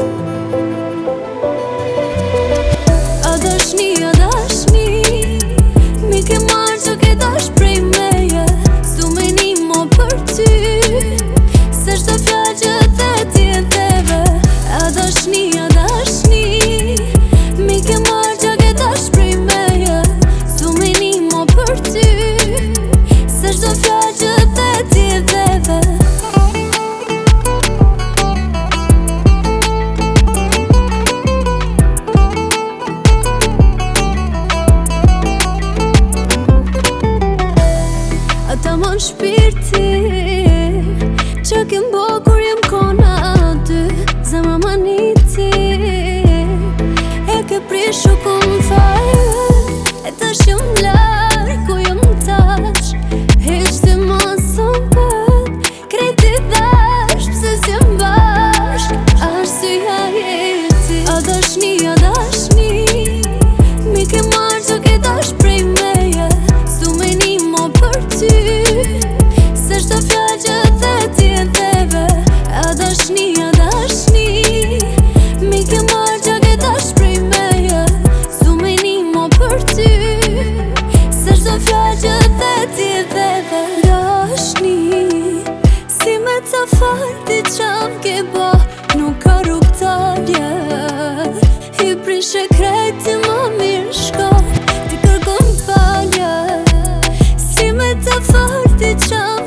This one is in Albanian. you shpirti Që kem bo kur jem kona aty Zemra ma niti E ke prishu ku më fajë E të shumë 自救。